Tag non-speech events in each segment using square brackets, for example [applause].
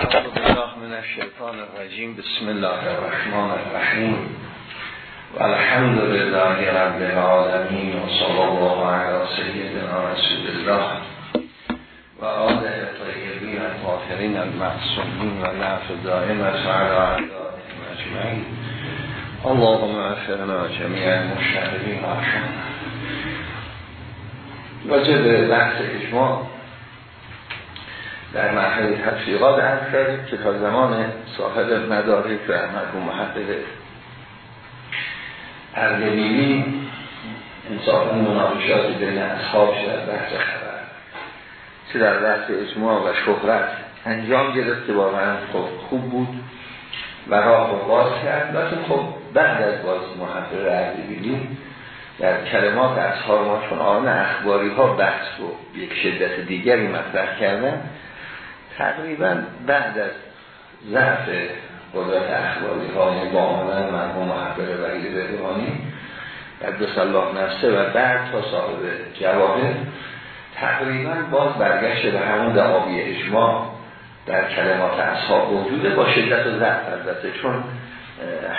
أعوذ بالله من الشيطان الرجيم. بسم الله الرحمن الرحيم. والحمد لله رب العالمين وصلى الله على سيدنا رسول الله وآله الطيبين الطاهرين المعصومين والعف الدائمة على أعدائهم أجمعين. اللهم اغفرنا جميعا المشاهدين وعشانا راجع بحث إجماع در مرحله تفسیقات عرض کردیم که تا زمان صاحب مدارک و مرحوم محقق اردبیلی انصافا مناقشات بین اصحاب در بحث خبر. چه در بحث اجماع و شهرت انجام گرفت که واقعا خب خوب بود و راه رو باز کرد. لیکن خب بعد از باز محقق اردبیلی در کلمات اصحاب ما چون آن اخباری ها بحث رو یک شدت دیگری مطرح کردن تقریبا بعد از ضعف قدرت اخباری های با آمدن مرحوم محبر وحید بهبانی در دو الله نفسه و بعد تا صاحب جواهر تقریبا باز برگشت به همون دعاوی اجماع در کلمات اصحاب. وجوده با شدت و ضعف البته چون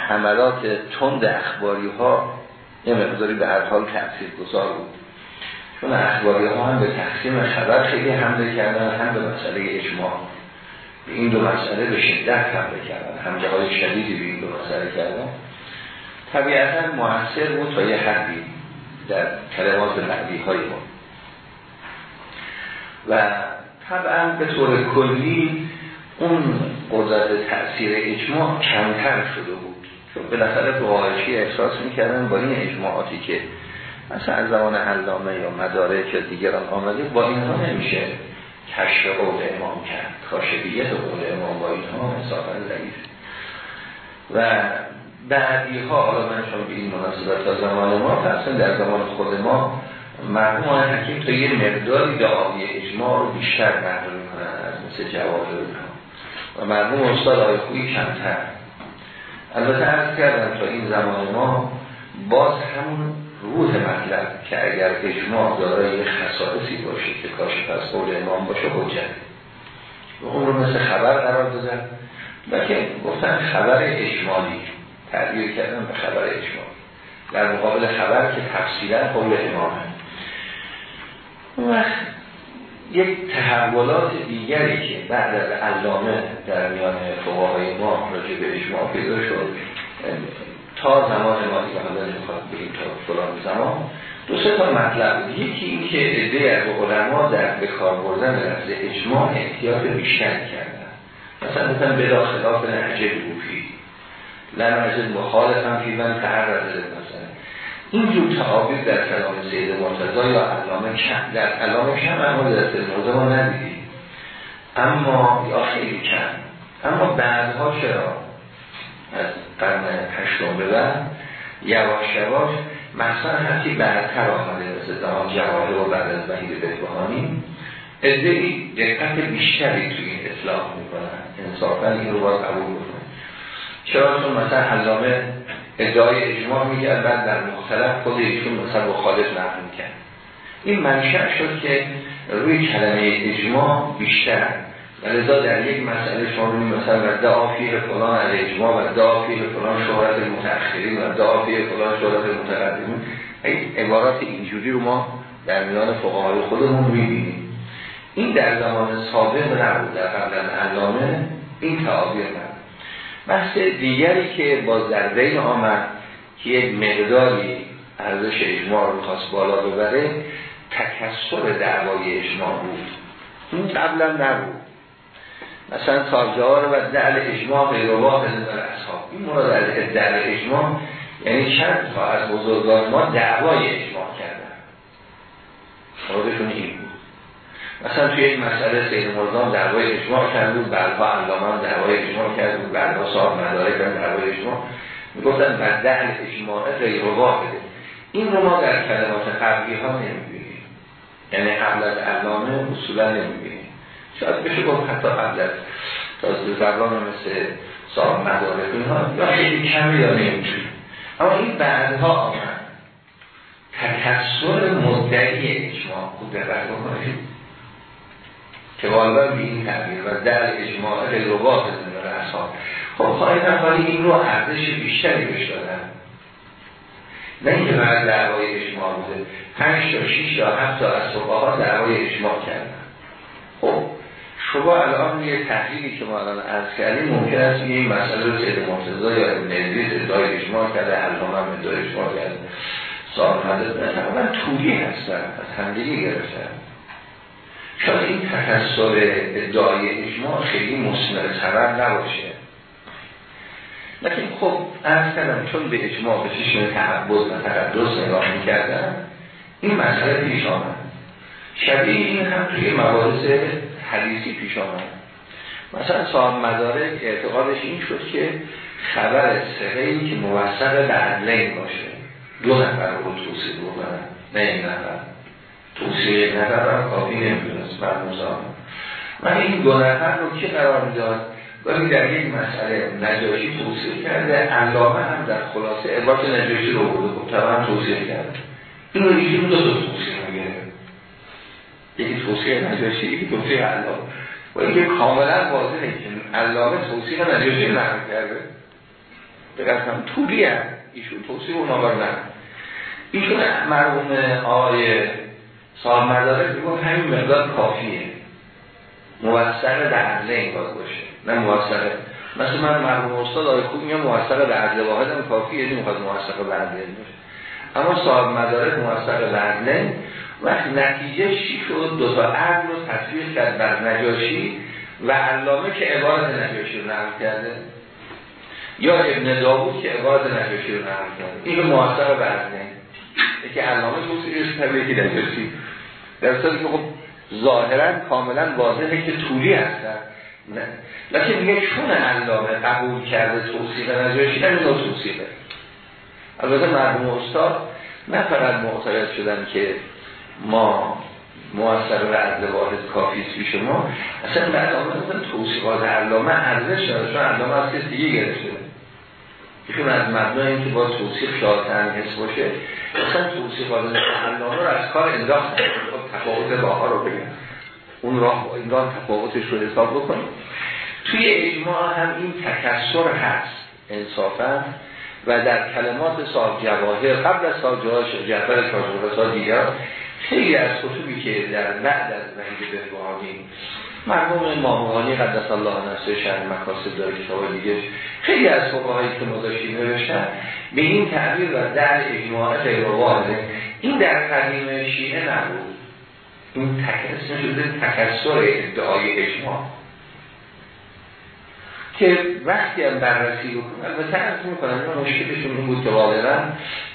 حملات تند اخباری ها یه مقداری به هر حال تأثیر گذار بود. چون اخباری ها هم به تقسیم خبر خیلی حمله کردن هم به مسئله اجماع. به این دو مسئله به شدت حمله کردن. حمله های شدیدی به این دو مسئله کردن. طبیعتا محصر بود حدی در کلمات بعدی های ما. و طبعا به طور کلی اون قدرت تأثیر اجماع کمتر شده بود. چون بالاخره بقایشی احساس می‌کردن با این اجماعاتی که مثلا از زمان علامه یا مدارک یا دیگران آمده با اینها نمیشه کشف قول امام کرد. کاشفیت قول امام با اینها انصافا ضعیف. و بعدی ها حالا من چون به این مناسبت تا زمان ما اصلا در زمان خود ما مرحوم حکیم تا یه مقداری دعاوی اجماع رو بیشتر نقل می‌کنن از مثل جواب و مرحوم استاد آقای خویی کمتر. البته عرض کردم تا این زمان ما باز همون روح مطلب که اگر اجماع دارای خصائصی باشه که کاشف از قول امام باشه حجت. و اون رو مثل خبر قرار دادن. که گفتن خبر اجمالی تعبیر کردن به خبر اجمالی. در مقابل خبر که تفصیلا قول امامه و یک تحولات دیگری که بعد از علامه در میان فقهای ما راجع به اجماع پیدا شد. تا زمان ما دیگه حالا نمی‌خواد بگیم تا فلان زمان. دو سه تا مطلب. یکی این که عده از علما در به کار بردن لفظ اجماع احتیاط بیشتر کردن. مثلا مثلا بلا خلاف نهجه بوفی لنجد مخالف هم فی من تعرض مثلا. این جور تعابیر در کلام سید مرتضی یا علامه کم در علامه کم اما در سید ما ندیدیم. اما یا خیلی کم. اما بعدها چرا؟ از قرن هشتم به بعد یواش یواش مثلا هرچی بعدتر آمده مثل زمان جواهر و بعد از وحید بهبهانی. ادهی دقت بیشتری توی این اصلاح می‌کنن. انصافا این رو باید قبول بکنن چرا؟ چون مثلا علامه ادعای اجماع میگرد بعد در مختلف خود ایشون مثلا مخالف نقل کرد این منشأ شد که روی کلمه اجماع بیشتر. و لذا در یک مسئله شما مثلا و دعافی فلان از اجماع و دعافی فلان شهرت متأخرین و دعافی فلان شهرت متقدمین. این عبارات اینجوری رو ما در میان فقهای خودمون می‌بینیم. این در زمان سابق نبود در قبل علامه این تعابیر نبود. بحث دیگری که با بین آمد که یک مقداری ارزش اجماع رو خواست بالا ببره تکسر دعوای اجماع بود. این قبلا نبود. مثلا تاجار و دل اجماع غیر واحد در اصحاب. این مراد از دل اجماع یعنی چند تا از بزرگان ما دعوای اجماع کردن. مرادشون این بود. مثلا توی این مسئله سید مرزان دعوای اجماع کرد بود بعدها علامه دعوای اجماع کرد بود بعدها صاحب مدارک هم دعوای اجماع. می‌گفتن بعد دل اجماع غیر واحده این رو ما در کلمات قبلی ها نمی‌بینیم. یعنی قبل از علامه اصولا نمی‌بینیم. شاید بشه گفت حتی قبل از تازه زبان مثل صاحب مدارک اینها یا خیلی کمی یا نمیشه اما این بعدها آمد. تکسر مدعی اجماع خود دقت بکنید. که والبا به این تعبیر و در اجماع رواق زنده اصحاب خب خواهی نفالی این رو ارزش بیشتری بهش دادن نه اینکه فقط دعوای اجماع بوده. پنج تا شیش تا هفت تا از ها دعوای اجماع کردن خب شما الان یه تحلیلی که ما الان عرض کردیم ممکن است این مسئله رو سید مرتضی یا ابن ادریس ادعای اجماع کرده علامه هم ادعای اجماع کرده. صاحب مدد من طولی هستن از همدیگه گرفتن شاید این تکسر ادعای اجماع خیلی مسمر سبب نباشه. لیکن خب ارز کردم چون به اجماع به چشم تعبد و تقدس نگاه می‌کردن این مسئله پیش آمد. شبیه این هم توی مباحث حدیثی پیش آمد. مثلا صاحب مدارک اعتقادش این شد که خبر سهی که موثق به عدلین باشه. دو نفر رو توصیل بکنن نه این نفر. توصیل یک نفر هم کافی نمی‌دونست مرموزان من این دو نفر رو که قرار می‌داد؟ ولی در یک مسئله نجاشی توصیل کرده علامه هم در خلاصه عبارت نجاشی رو بوده خب طبعا توصیل کرده. این رو ایشون دو توصیل میگه یکی توصیل نجاشی یکی توصیل علامه. و اینکه کاملا واضحه که علامه توصیل نجاشی نقل کرده. به قسم طولی هم ایشون توصیل اون آور نه ایشون مرحوم آقای صاحب مدارک میگم همین مقدار کافیه. موثق در عرضه این باید باشه. نه موثقه مثل من مرحوم استاد آقای خوب میگم موثق در عرضه واحد هم کافیه نمی‌خواد موثق در عرضه باشه. اما صاحب مدارک موثق در وقتی نتیجه چی شد؟ دو تا عرض رو تصویر کرد بر نجاشی و علامه که عبارت نجاشی رو نقل کرده. یا ابن داوود که عبارت نجاشی رو نقل کرده. این موثق برنه یکی علامه توصیلش طبیعی که نجاشی. در صورتی که خب ظاهرا کاملا واضحه که طولی هستن. نه. لیکن میگه چون علامه قبول کرده توصیق نجاشی نه توصیقه البته مرحوم استاد نه فقط معترض شدن که ما موثر و عدل واحد کافی است پیش ما اصلا بعد آمد توصیقات علامه ارزش داره چون علامه از کسی دیگه گرفته. ایشون از مبنای اینکه با توصیق شاعتن حس باشه اصلا توصیقات علامه رو از کار انداخت خب تفاوت باها رو بگم. اون راه این راه تفاوتش رو حساب بکنیم. توی اجماع هم این تکسر هست انصافا و در کلمات صاحب جواهر قبل از صاحب جواهر جعفر کاظمی دیگر خیلی از کتبی که در بعد از وحید بهبهانی مرحوم ماموانی قدس الله نفسه شهر مکاسب داره کتاب دیگه خیلی از فقهایی که مداشی نوشتن به این تعبیر و در اجماع غیر واحده این در قدیم شیعه نبود. این تکسر شده تکسر ادعای اجماع. که وقتی هم بررسی بکنن البته از می‌کنن مشکلشون این بود که واقعا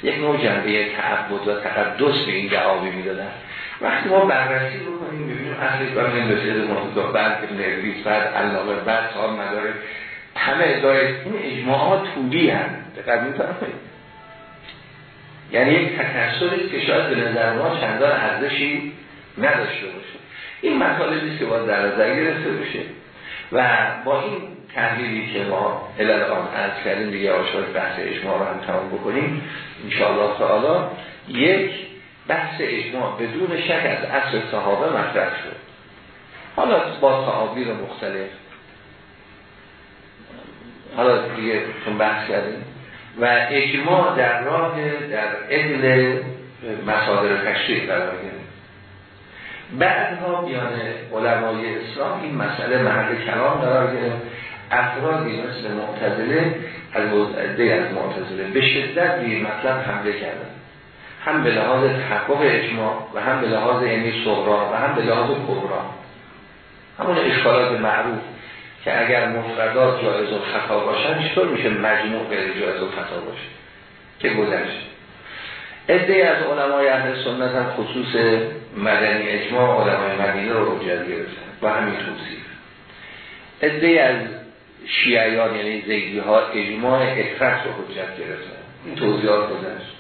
یک نوع جنبه تعبد و تقدس به این دعاوی می‌دادن. وقتی ما بررسی بکنیم ببینیم اصلی برای این رسید مرتضا بعد نرویس بعد علامه بعد سال مداره. همه ادعای این اجماعات طولی هم دقیق می‌تونم یعنی یک تکسری که شاید به نظر ما چندان ارزشی نداشته باشه. این مطالبی که باید در نظر گرفته بشه. و با این تحلیلی که ما الان از کردیم دیگه آشار بحث اجماع رو هم تمام بکنیم انشاءالله تعالی. یک بحث اجماع بدون شک از اصل صحابه مطرح شد. حالا با تعابیر مختلف. حالا دیگه چون بحث کردیم. و اجماع در راه در علم مصادر تشریح قرار گرفت. بعدها بیان علمای اسلام این مسئله محل کلام قرار گرفت. افرادی مثل معتزله از عده از معتزله. به شدت به مطلب حمله کردن. هم به لحاظ تحقق اجماع و هم به لحاظ یعنی صغرا و هم به لحاظ کبرا. همون اشکالات معروف که اگر مفردات جایز و خطا باشن چطور میشه مجموع غیر جایز و خطا باشه؟ که گذشت. عده از علمای اهل سنت هم خصوص مدنی اجماع علمای مدینه رو حجت گرفتن. و همین توصیف. عده از شیعیان یعنی زیدی ها اجماع افرت رو حجت گرفتن. این توضیحات گذشت.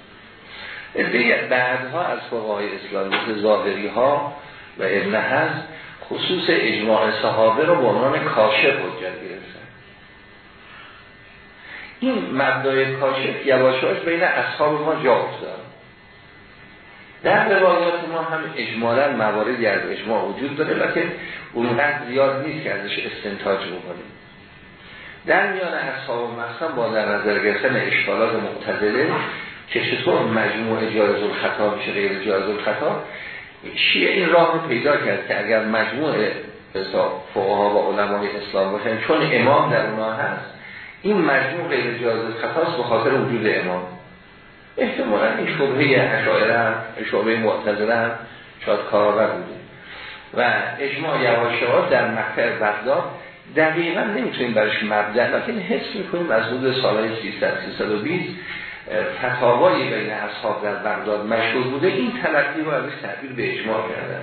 عده بعدها از فقهای اسلام مثل ظاهری ها و ابن هست خصوص اجماع صحابه رو به عنوان کاشف حجت گرفتن. این مبدای کاشف یواشاش بین اصحاب ما جا افتاد. در روایات ما هم اجمالا مواردی از اجماع وجود داره لیکن اونقدر زیاد نیست که ازش استنتاج بکنیم. در میان اصحاب مقصد با در نظر گرفتن اشکالات معتدله که چطور مجموع جایز الخطا میشه غیر جایز الخطا شیعه این راه رو پیدا کرد که اگر مجموع فقها و علمای اسلام باشن چون امام در اونها هست این مجموع غیر جایز الخطاست به خاطر وجود امام. احتمالا این شبهه اشاعره هم شبهه معتزله هم شاید کارآور بوده. و اجماع یواشهات در مکتر بغداد دقیقا نمی‌تونیم برش مبدع لیکن حس می‌کنیم از حدود سالهای 300 320 فتاوایی بین اصحاب در بغداد مشهور بوده. این تلقی رو ازش تعبیر به اجماع کردن.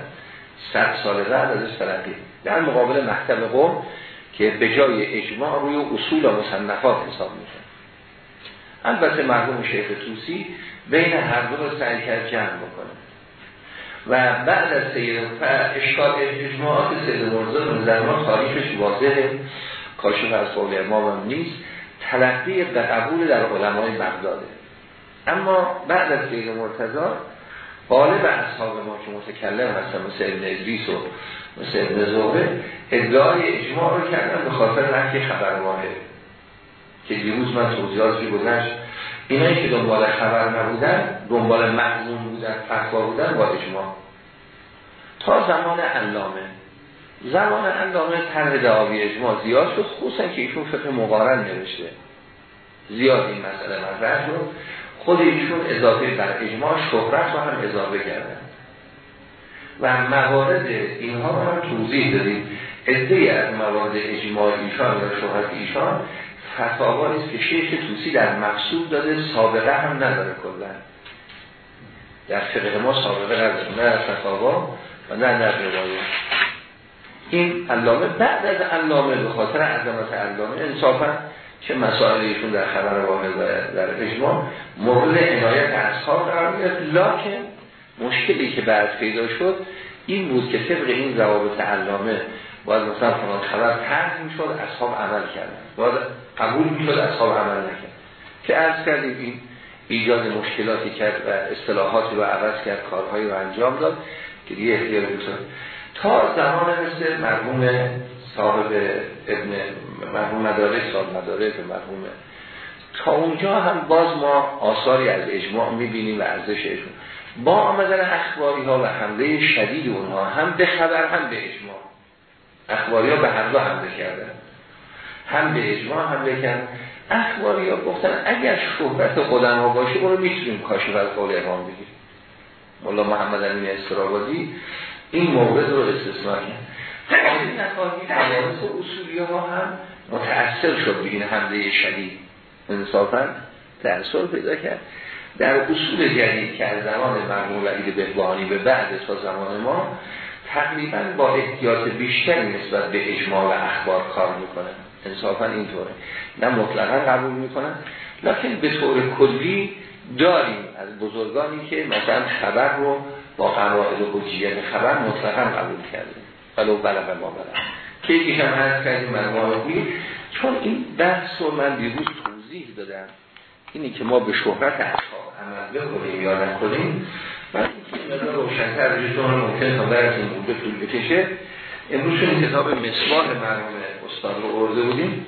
صد سال بعد ازش تلقی. در مقابل مکتب قوم که به جای اجماع روی اصول و مصنفات حساب میشه البته مرحوم شیخ توسی بین هر دو رو سعی کرد جمع بکنه. و بعد از سیر اشکال اجماعات سید مرزا ما تاریخش واضحه. کاشف از قول امام نیست. تلقی و قبول در علمای بغداده. اما بعد از سید مرتضا غالب اصحاب ما که متکلم هستن مثل ابن و مثل ابن زوبه ادعای اجماع رو کردن به خاطر نفی خبر واحد که دیروز من توضیحاتی گذشت اینایی که دنبال خبر نبودن دنبال مضمون بودن فتوا بودن با اجماع. تا زمان علامه. زمان علامه طرح دعاوی اجماع زیاد شد خصوصا که ایشون فقه مقارن نوشته. زیاد این مسئله مطرح شد. خود ایشون اضافه بر اجماع شهرت رو هم اضافه کردن. و موارد اینها رو هم توضیح دادیم. ادهی از موارد اجماع ایشان و شهرت ایشان فتاوا است که شیخ توسی در مقصود داده سابقه هم نداره کلا. در فقه ما سابقه نداره نه در فتاوا و نه در روایه این علامه بعد از علامه به خاطر عظمت علامه انصافا چه مسائل ایشون در خبر واقع در اجماع مورد عنایت اصحاب قرار گرفت. لکن مشکلی که بعد پیدا شد این بود که طبق این ضوابط علامه باید مثلا فلان خبر طرح می‌شد اصحاب عمل کردن باید قبول می‌شد اصحاب عمل نکرد. که عرض کردیم این ایجاد مشکلاتی کرد و اصطلاحاتی رو عوض کرد کارهایی رو انجام داد که دیگه اختیار بود تا زمان مثل مرحوم صاحب ابن مرحوم مدارک صاحب مدارک مرحوم تا اونجا هم باز ما آثاری از اجماع می‌بینیم و ارزش اجماع. با آمدن اخباری ها و حمله شدید اونها هم به خبر هم به اجماع. اخباری ها به هر دو حمله کردن. هم به اجماع حمله کردن. اخباری ها گفتن اگر شهرت قدم ها باشه اونو می‌تونیم کاشف از قول امام بگیریم. مولا محمد امین استرابادی این مورد رو استثناء کرد. این نتاقی مدارس اصولی ها هم متأثر شد. به این حمله شدید انصافا تأثیر پیدا کرد. در اصول جدید که از زمان مرمول عید بهبانی به بعد تا زمان ما تقریبا با احتیاط بیشتری نسبت به اجماع و اخبار کار می‌کنن. انصافا اینطوره. نه مطلقا قبول می‌کنن لکن به طور کلی داریم از بزرگانی که مثلا خبر رو با قواعد و حجیت خبر مطلقا قبول کرده ولو بلغ ما بلغ که یکیش هم هست کردیم مرمومی چون این بحث رو من دیروز توضیح دادم. اینی که ما به شهرت اصحاب عمل بکنیم یا نکنیم من این مقدار روشنتر جزون ممکن تا در این بوده طول بکشه. امروز کتاب مصباح مرموم استاد رو ارده بودیم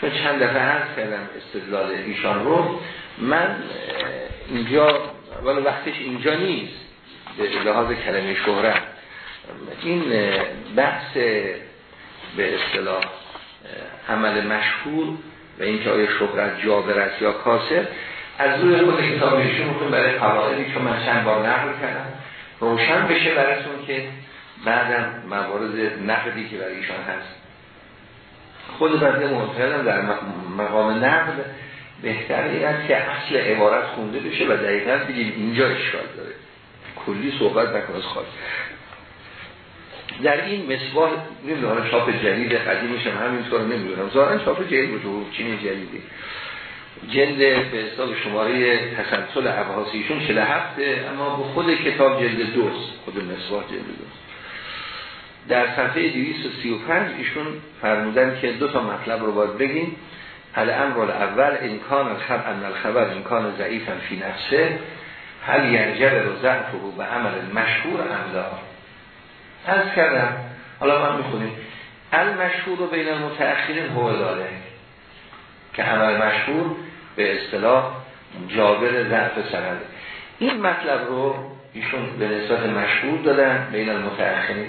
چون چند دفعه هست کردم استدلال ایشان رو من اینجا ولی وقتش اینجا نیست به لحاظ کلمه شهرت این بحث به اصطلاح عمل مشهور و اینکه آیا شهرت جابر است یا کاسر از روی خود کتاب نشون برای قواعدی که من چند بار نقل کردم روشن بشه براتون که بعدم موارد نقدی که برای ایشان هست. خود بنده معتقدم در مقام نقد. بهتر این است که اصل عبارت خونده بشه و دقیقا بگیم اینجا اشکال داره. کلی صحبت نکنه خواهد در این مصباح نمی‌دونم چاپ جدید قدیمش هم همینطور نمی‌دونم. ظاهرا چاپ جدید بود چینی جدیدی. جلد به حساب شماره تسلسل ابحاثیشون 47 اما به خود کتاب جلد دوست خود مصباح جلد دوست در صفحه 235 ایشون فرمودن که دو تا مطلب رو باید بگیم. الامر اول امکان الخبر ان الخبر امکان ضعیفا فی نفسه. هل ینجر رو ضعف رو به عمل مشهور املا از کردم. حالا من می‌خونیم. المشهور رو بین المتأخرین هو داره. که عمل مشهور به اصطلاح جابر ضعف سند. این مطلب رو ایشون به نسبت مشهور دادن بین المتأخرین.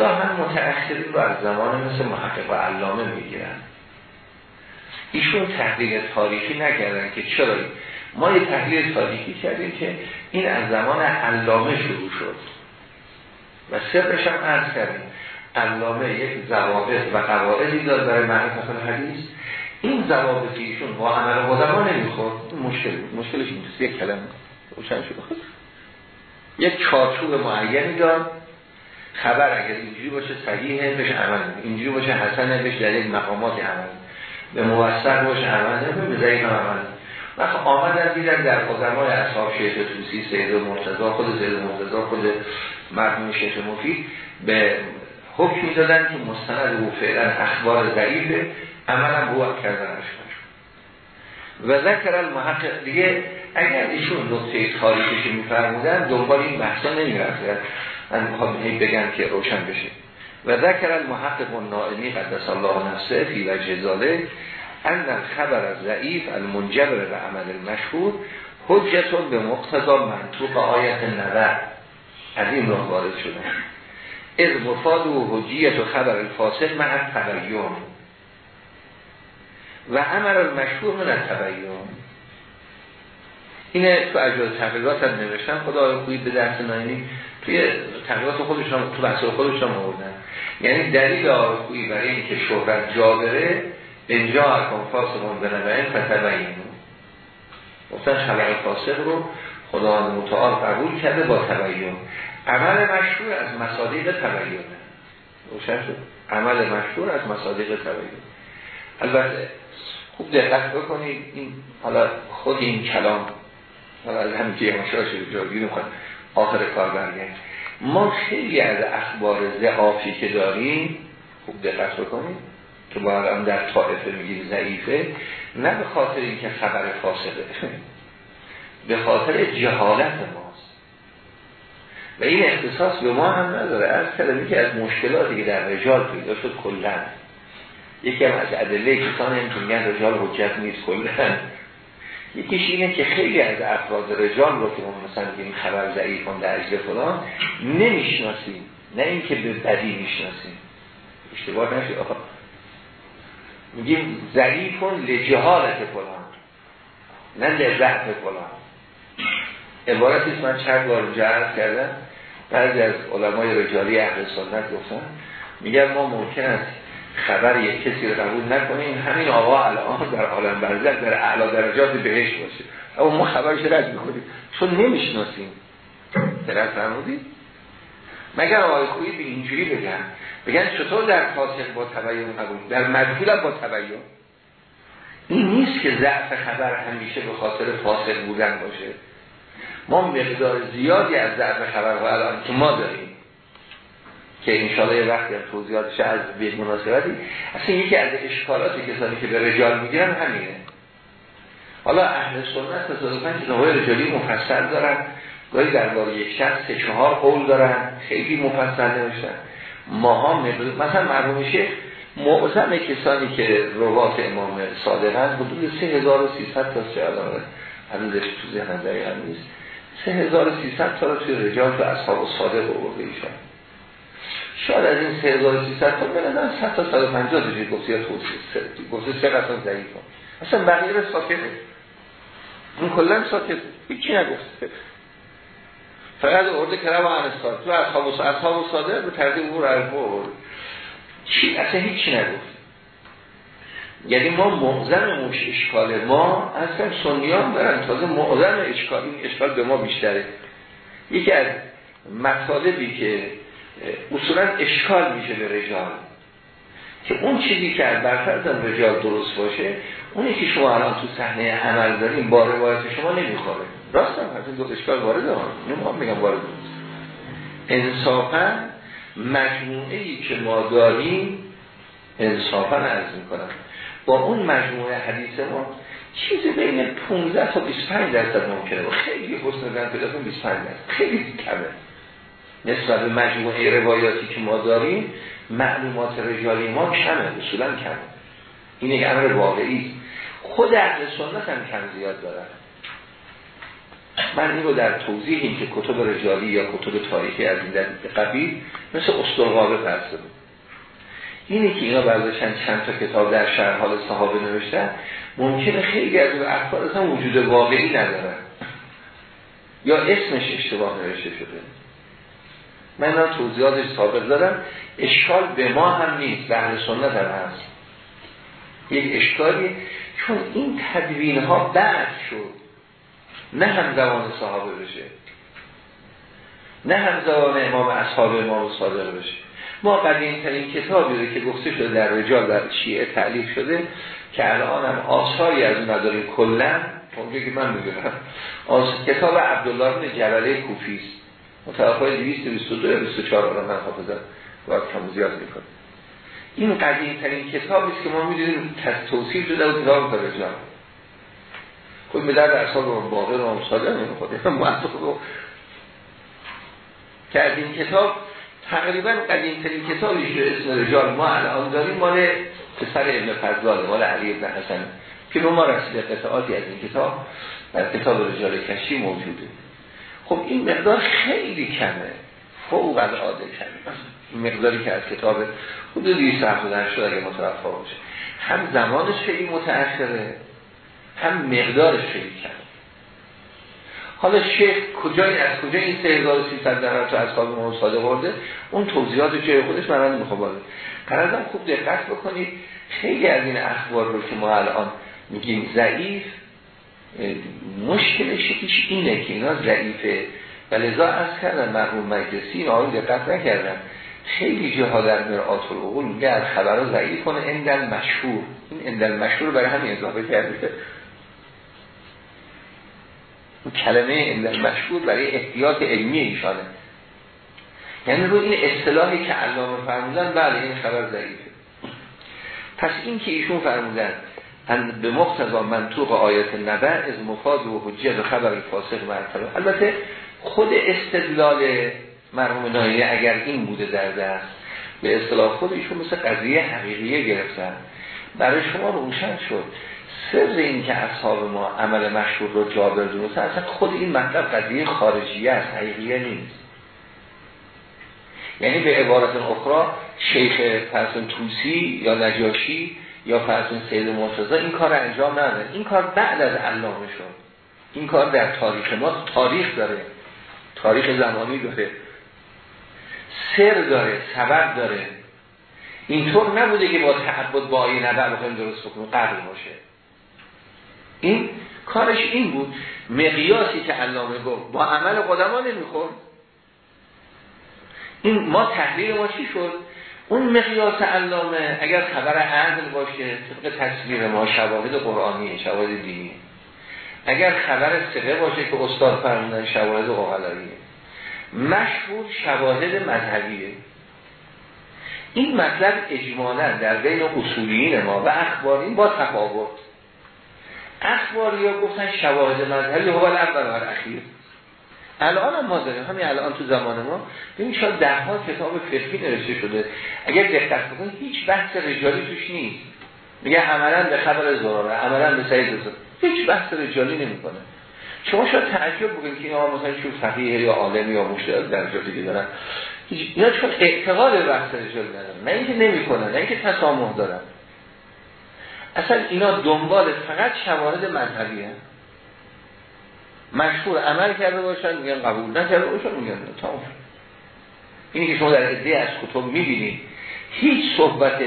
هم متأخرین رو از زمان مثل محقق و علامه می‌گیرن. ایشون تحلیل تاریخی نکردن که چرا؟ ما یه تحلیل تاریخی کردیم که این از زمان علامه شروع شد. و سرش هم عرض کردیم. علامه یک ضوابط و قواعدی داد برای معرفت الحدیث این ضوابط ایشون با عمل قدما نمی‌خورد. مشکل مشکلش این یک کلمه. روشن شد یک چارچوب معینی داد. خبر اگر اینجوری باشه صحیحه بهش عمل اینجوری باشه حسنه بهش در یک مقامات عمل به موثر باشه عمل به ضعیف عمل وقت آمدن دیدن در قدمای اصحاب شیخ توسی سید مرتضا خود سید مرتضا خود مرحوم شیخ مفید به حکم دادن که مستند او فعلا اخبار ضعیفه. عملا بو کردنش و ذکر المحقق دیگه اگر ایشون نقطه تاریخی میفرمودن دنبال این بحثا نمی‌رفت من می‌خوام بگم که روشن بشه. و ذکر المحقق النائمی قدس الله نفسه فی و جزاله ان خبر از ضعیف المنجبر به عمل المشهور حجتون به مقتضا منطوق آیت نظر از این راه وارد شده از مفاد و حجیت و خبر الفاسد من تبیین و عمل المشهور من تبیین اینه تو اجاز تحقیقات هم نوشتن خدا خویی به درس نایمی توی تحقیقات خودشان تو بحث خودشان آوردن. یعنی دلیل آرکویی برای اینکه شهرت جا بره اینجا اکن فاسقون به نبعین فتبین گفتن خبر فاسق رو خدا متعال قبول کرده با تبین عمل مشهور از مصادیق روشن شد؟ عمل مشهور از مصادیق تبین البته خوب دقت بکنید. این حالا خود این کلام حالا از همین که یه شده جاگیر آخر کار برگرد. ما خیلی از اخبار زعافی که داریم خوب دقت بکنیم که با هم در طائفه میگیم ضعیفه نه به خاطر اینکه خبر فاسده [laughs] به خاطر جهالت ماست. و این اختصاص به ما هم نداره. از کلمی که از مشکلاتی که در رجال پیدا شد کلن یکی هم از ادله کسان هم که میگن رجال حجت نیست کلن یکیش اینه که خیلی از افراد رجال رو که ما مثلا بگیم خبر ضعیفان در اجل فلان نمی‌شناسیم. نه اینکه به بدی می‌شناسیم. اشتباه نشید آقا میگیم ضعیفون لجهالت فلان نه لذعف فلان. عبارتی من چند بار جرد کردم. بعضی از علمای رجالی اهل سنت گفتن میگن ما ممکن است خبر یک کسی رو قبول نکنیم همین آقا الان در عالم برزد در اعلا درجات بهش باشه. اما ما خبرش رد می‌کنیم. چون نمی‌شناسیم. درست فرمودید مگر آقای خویی به اینجوری بگن؟ بگن چطور در فاسق با تبیین قبول در مدخول با تبیین؟ این نیست که ضعف خبر همیشه به خاطر فاسق بودن باشه. ما مقدار زیادی از ضعف خبر الان که ما داریم که انشاءالله یه وقتی توضیحاتش از به مناسبتی. اصلا یکی از اشکالاتی کسانی که به رجال می‌گیرن همینه. حالا اهل سنت تصادفاً کتابای رجالی مفصل دارن. گاهی درباره یک شخص سه چهار قول دارن. خیلی مفصل نوشتن. ماها مثلا مرحوم شیخ معظم کسانی که روات امام صادقن حدود 3300 تا چه الان حدودش تو ذهن دقیقا نیست. 3300 تا رو توی رجال تو اصحاب صادق آورده ایشان. شاید از این 3300 تا به نظر 100 تا 150 دیگه گفتی یا توصیه گفتی سه قسم ضعیف اصلا بقیه رو ساکته. اون کلا ساکته. هیچی نگفته فقط ارده کرم انستاد تو اصحاب و اصحاب و صادق به ترتیب او رو چی؟ اصلا هیچی نگفت یعنی ما معظم موش اشکال ما اصلا سنیان دارن. تازه معظم اشکال این اشکال به ما بیشتره. یکی از مطالبی که اصولا اشکال میشه به رجال. که اون چیزی که از برفرزم رجال درست باشه اونی که شما الان تو صحنه عمل داریم با روایت شما نمی‌خوره. راست هم هست دو اشکال وارد هم. نمی‌خوام بگم وارد انصافا مجموعه ای که ما داریم انصافا عرض می‌کنم. با اون مجموعه حدیث ما چیزی بین 15 تا 25 درصد ممکنه خیلی حسن زن پیدا 25 درصد. خیلی کمه. نسبت به مجموعه روایاتی که ما داریم معلومات رجالی ما کمه اصولا کمه. این یک امر واقعی. خود اهل سنت هم کم زیاد دارن. من این رو در توضیح این که کتب رجالی یا کتب تاریخی از این قبیل مثل استرقابه فرسته بود. اینه که اینا برداشتن چند تا کتاب در شهر حال صحابه نوشتن ممکنه خیلی از افکار اصلا وجود واقعی ندارن. یا اسمش اشتباه نوشته شده. من اینا توضیحاتش سابق دارم اشکال به ما هم نیست به اهل سنت هم هست. یک اشکالی چون این تدوین ها بعد شد. نه هم زمان صحابه بشه. نه هم زمان امام اصحاب امام صادق بشه. ما قدیم ترین کتابی رو که گفته شده در رجال و شیعه تعلیف شده که الان هم آثاری از اون نداریم. کلا اونجا که من میگم کتاب عبدالله بن جبله کوفی است. متوفای 222 یا 24 رو من حافظم باید کم زیاد می‌کنه این قدیم ترین کتابی است که ما می‌دونیم توصیف شده و کتاب رجال خود به در اصحاب باقر و مصادر نمی‌خواد رو که از این کتاب. تقریبا قدیم ترین کتابی که اسم رجال ما الان داریم مال پسر ابن فضلاله مال علی ابن حسن. که به ما رسیده قطعاتی از این کتاب. در کتاب رجال کشی موجوده. خب این مقدار خیلی کمه. فوق العاده کمه. مقداری که از کتاب حدود 270 شد اگه متوفا باشه هم زمانش خیلی متأخره هم مقدارش خیلی کم حالا شیخ کجای از کجا این 3300 نفر تو اصحاب امام صادق ورده اون توضیحات جای خودش من نمی‌خوام وارد قرارم خوب دقت بکنید. خیلی از این اخبار رو که ما الان میگیم ضعیف مشکلش یکیش اینه که اینا ضعیفه. و لذا از کردن مرحوم مجلسی این آقای دقت نکردن خیلی جاها در مرآت العقول میگه از خبر ضعیف کنه اندل مشهور. این اندل مشهور برای همین اضافه کرده. کلمه اندل مشهور برای احتیاط علمی ایشانه. یعنی رو این اصطلاحی که علامه فرمودن بله این خبر ضعیفه. پس این که ایشون فرمودن به مقتضا منطوق آیت نبع از مفاد و حجت خبر فاسق مرتبه البته خود استدلال مرحوم نایه اگر این بوده در دست به اصطلاح خود ایشون مثل قضیه حقیقیه گرفتن. برای شما روشن شد. سر این که اصحاب ما عمل مشهور رو جابر دونستن اصلا خود این مطلب قضیه خارجیه است حقیقیه نیست. یعنی به عبارت اخرى شیخ فرسون توسی یا نجاشی یا فرسون سید مرتضی این کار انجام نداره این کار بعد از علامه شد. این کار در تاریخ ما تاریخ داره. تاریخ زمانی داره. سر داره. سبب داره. اینطور نبوده که با تعبد با آیه نبر بخوایم درست بکنیم. قبل باشه. این کارش این بود. مقیاسی که علامه گفت. با عمل قدما نمی‌خورد. این ما تحلیل ما چی شد؟ اون مقیاس علامه اگر خبر عدل باشه طبق تصویر ما شواهد قرآنی شواهد دینی. اگر خبر سقه باشه که استاد فرمودن شواهد اقلاییه. مشهور شواهد مذهبیه. این مطلب اجمالا در بین اصولیین ما و اخبارین با تفاوت. اخباری ها گفتن شواهد مذهبی هو اول و اخیر. الان هم ما داریم. همین الان تو زمان ما. این شاید ده ها کتاب فقهی نوشته شده. اگر دقت بکنید هیچ بحث رجالی توش نیست. میگه عملا به خبر زراره عملا به سعید زراره. هیچ بحث رجالی نمی‌کنه. شما شاید تعجب بکنید که اینا مثلا چون فقیه یا عالمی یا مشترک در دیگه دارن. اینا چون اعتقاد به بحث رجالی ندارن. نه اینکه نمی‌کنن نه اینکه تسامح دارن. اصلا اینا دنبال فقط شواهد مذهبی هست مشهور عمل کرده باشن میگن قبول نکرده باشن میگن تمام اینی که شما در عده از کتب می‌بینید هیچ صحبت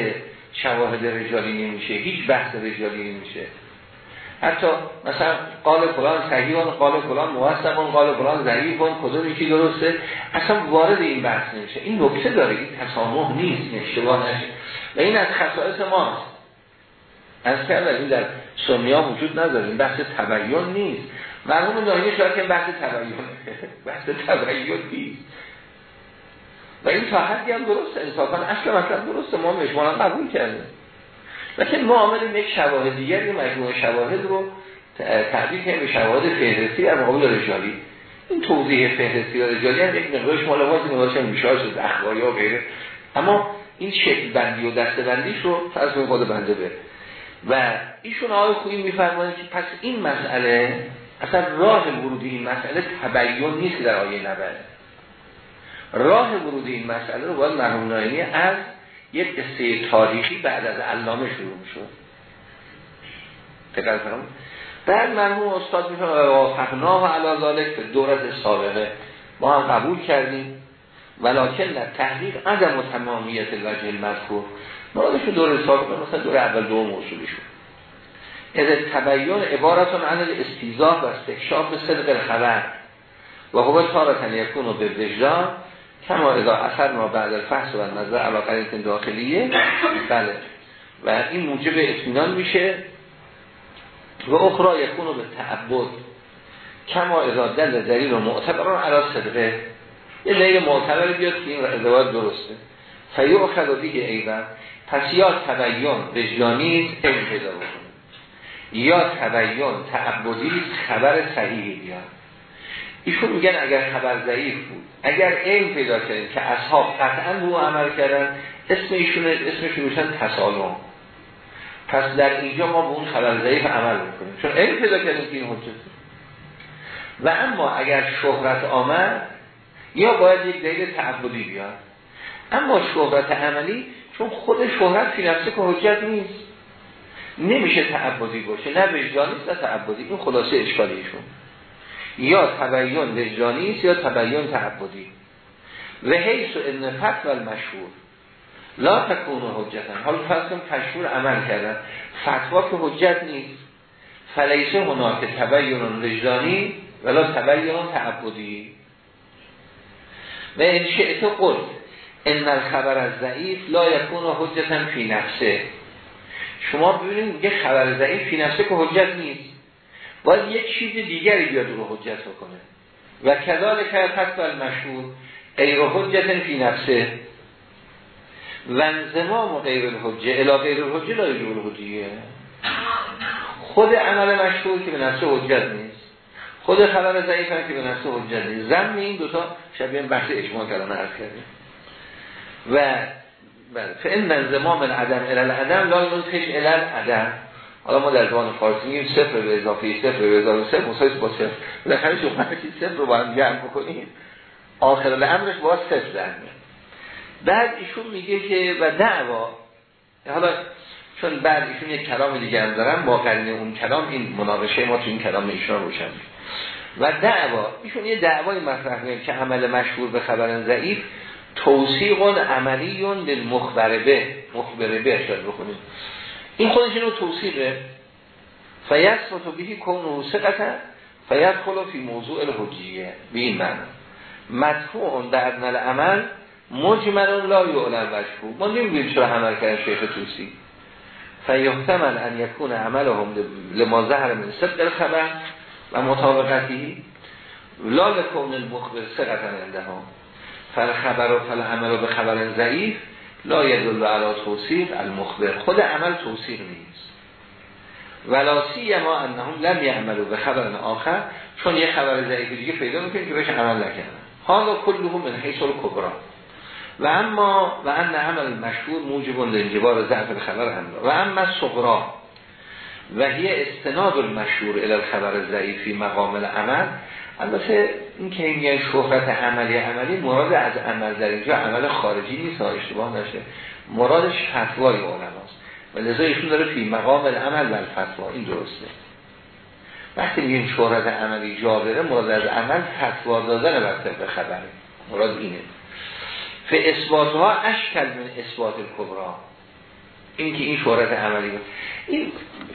شواهد رجالی نمیشه هیچ بحث رجالی نمیشه. حتی مثلا قال فلان صحیحان قال فلان موثقون قال فلان ضعیفون کدوم یکی درسته؟ اصلا وارد این بحث نمیشه. این نکته داره این تسامح نیست اشتباه نشه. و این از خصائص ماست. از کردن این در سنیا وجود نداره بحث تبیین نیست. مرحوم ناینی شاید که بحث تبیین بحث تبیین نیست. و این تا حدی هم درسته. انصافا اصلا مثلا درسته. ما مشمالا قبول کرده که ما آمدیم یک شواهد دیگر یه مجموعه شواهد رو تعبیر کنیم به شواهد فهرستی در مقابل رجالی. این توضیح فهرستی و رجالی هم یک مقدارش مال واسه مقدارش هم میشاش اخباری و غیره. اما این شکل بندی و دسته بندیش رو فرض خود بنده به و ایشون آقای خویی میفرمایند که پس این مسئله اصلا راه ورود این مسئله تبیین نیست در آیه نبره راه ورود این مسئله رو باید مرحوم نایمی از یک قصه تاریخی بعد از علامه شروع می‌شد. دقیق کنم. بعد مرحوم استاد میفرم و فقنا و علازالک به دورت سابقه. ما هم قبول کردیم. ولیکن در تحقیق عدم و تمامیت الوجه المذکور. مرادش دور سابقه مثلا دور اول دو موصولی شد از تبیین عبارتون عن استیزاه و استکشاف به صدق خبر و هو تارتن یکون و به وجدان کما اذا اثر ما بعد الفحص و نظر علاقه داخلیه. بله. و این موجب اطمینان میشه. و اخرى یکون به تعبد کما اذا دل دلیل و معتبران علا صدقه یه دلیل معتبر بیاد که این ازدواج درسته. فیو دیگه ایوان پس یا تبیین وجدانی علم پیدا بکنه. یا تبیین تعبدی خبر صحیحی بیاد ایشون میگن اگر خبر ضعیف بود اگر علم پیدا کردیم که اصحاب قطعا رو عمل کردن اسم ایشون اسمشون میشن تسالم. پس در اینجا ما به اون خبر ضعیف عمل می‌کنیم. چون علم پیدا کردیم که این حجت. و اما اگر شهرت آمد یا باید یک دلیل تعبدی بیاد اما شهرت عملی چون خود شهرت فی نفسه که حجت نیست. نمیشه تعبدی باشه نه وجدانی نه تعبدی. این خلاصه اشکالیشون یا تبیین وجدانی است یا تبیین تعبدی. و حیث و ان فتوى المشهور. لا تکون حجتا حالا فرض کنم مشهور عمل کردن. فتوا که حجت نیست. فلیسه هناک تبیین وجدانی ولا تبیین تعبدی. و این شئت قلت. ان الخبر از ضعیف لا یکون حجتا فی نفسه. شما ببینید میگه خبر ضعیف فی نفسه که حجت نیست. باید یک چیز دیگری بیاد رو حجت بکنه. و کذالک فتوا المشهور غیر حجت فی نفسه. و انزمام و غیر الحجه الا غیر الحجه لا حجیه خود عمل مشهور که به نفسه حجت نیست. خود خبر ضعیف که به نفسه حجت نیست. زمین این دوتا شبیه بحث اجماع کلانه عرض کردیم. و بله. فان انزمام العدم الى العدم لا ينتج الى العدم حالا ما در زبان فارسی میگیم صفر به اضافه صفر به اضافه صفر. مساوی با صفر. بالاخره شما صفر رو باید جمع بکنیم آخر الامرش با صفر در بعد ایشون میگه که و دعوا حالا چون بعد ایشون یک کلام دیگه هم دارن با قرین اون کلام این مناقشه ما تو این کلام ایشون روشن و دعوا ایشون یه دعوای مطرح میگه که عمل مشهور به خبر ضعیف توصیق عملیون للمخبره به مخبره به بکنیم این خودش اینو توثیقه فیثبت به کونه ثقة فیدخل فی موضوع الحجیة. به این معنی. مدفوع بان العمل مجمل لا یعلم وشکو ما نمیگیم چرا عمل کردن شیخ طوسی. فیحتمل ان یکون عملهم لما ظهر من صدق الخبر و مطابقته. لا لکون المخبر ثقة عندهم فالخبر و فالعمل به خبر ضعیف لا یدل علی توصیف المخبر. خود عمل توصیف نیست. ولاسی ما انهم لم یعملوا به خبر آخر چون یه خبر ضعیف دیگه پیدا می‌کنه که بهش عمل نکردن. حالا کلهم من حیث کبرا و اما و ان عمل مشهور موجب لانجبار ضعف خبر هم و اما صغرا. و هی استناد المشهور الى الخبر ضعیفی مقام العمل البته این که میگن شهرت عملی عملی مراد از عمل در اینجا عمل خارجی نیست اشتباه نشه. مرادش فتوای علماست. و لذا ایشون داره فی مقام العمل و الفتوا این درسته. وقتی میگیم شهرت عملی جابره مراد از عمل فتوا دادن بر به خبره. مراد اینه. فی اثبات ها اشکل من اثبات کبرا. این که این شهرت عملی بود. این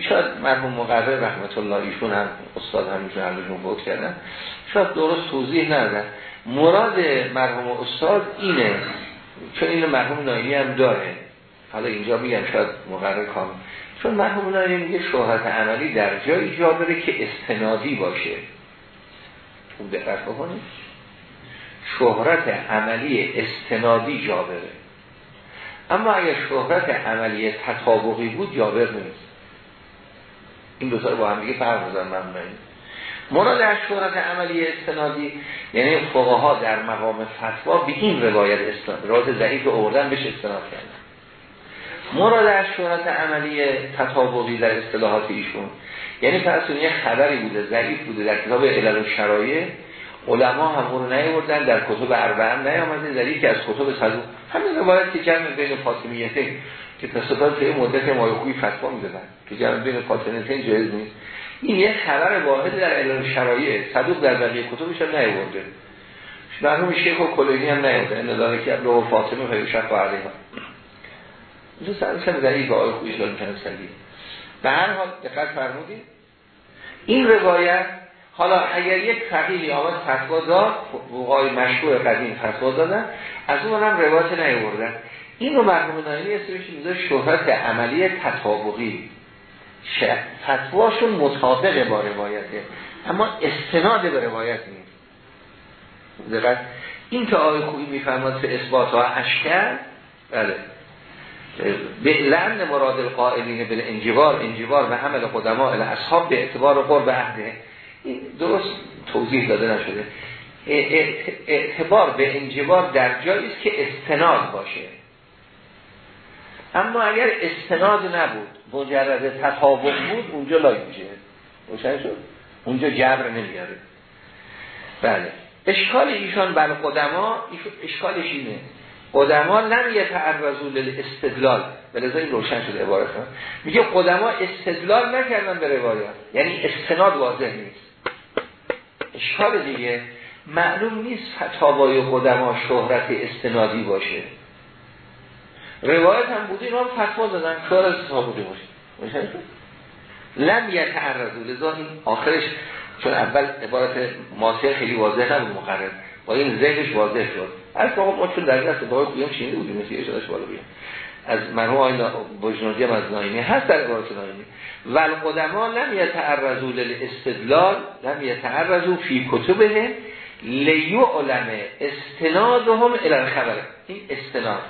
شاید مرحوم مقرر رحمت الله ایشون هم استاد هم می‌تونه همشون بود کردن. شاید درست توضیح ندادن. مراد مرحوم استاد اینه چون این مرحوم نایمی هم داره. حالا اینجا میگم شاید مقرر کام. چون مرحوم نایمی میگه شهرت عملی در جایی جا داره که استنادی باشه. خوب دقت بکنید. شهرت عملی استنادی جا بره اما اگر شهرت عملی تطابقی بود جابر نیست. این دو تا با هم دیگه فرق بزن من مراد از شهرت عملی استنادی یعنی فقها در مقام فتوا به این روایت استناد روایت ضعیف اوردن بهش استناد کردن مراد از شهرت عملی تطابقی در اصطلاحات ایشون یعنی فرسون یه خبری بوده ضعیف بوده در کتاب علل و شرایع علما هم اون رو نیاوردن در کتب اربعه هم نیامده در یکی از کتب صدوق همین روایت که جمع بین فاطمیته که تصداد که مدت مایخوی فتوا می‌دادن. که جمع بین فاطمیتین جایز نیست. این یه خبر واحد در علل شرایع صدوق در بقیه کتبش هم نیاورده. مرحوم شیخ و کلینی هم نیاورده. این نداره که لو فاطمه خیلی شک و علیها. این سر ضعیف آقای خویش دارم کنم سلیم به هر حال دقت فرمودید این روایت حالا اگر یک فقیهی آمد فتوا داد وقای مشهور قدیم فتوا دادن از اون هم روایت نیاوردن. این رو مرحوم نایمی اسمش می‌ذاره شهرت عملی تطابقی. فتواشون مطابق با روایته. اما استناد به روایت نیست. دقیق این که آقای خوبی میفرماد به اثبات ها اشکر بله. به لعن مراد القائلین به انجوار انجوار و حمل قدماء اصحاب به اعتبار قرب عهده این درست توضیح داده نشده. اعتبار به انجوار در جایی است که استناد باشه. اما اگر استناد نبود مجرد تطابق بود اونجا لایجه. روشن شد؟ اونجا جبر نمیاره. بله. اشکال ایشان بر قدما اشکالش اینه. قدما لم یتعرضوا للاستدلال. به این روشن شده عبارت میگه قدما استدلال نکردن به روایات. یعنی استناد واضح نیست. اشکال دیگه معلوم نیست فتاوای قدما شهرت استنادی باشه. روایت هم بوده اینا هم فتوا دادن شهرت ثابته باشه لم یتعرضوا لذا این آخرش چون اول عبارت ماسیه خیلی واضح نبود مقرر. با این ذهنش واضح شد. از واقع ما چون در دست باید بیام شینده بودیم مثل اشارش بالا بیام. از مرحوم آقای بجنودی هم از نایمی هست در عبارت نایمی و القدما لم یتعرضوا للاستدلال لم یتعرضوا فی کتبه لیعلم استنادهم الى الخبر. این استناد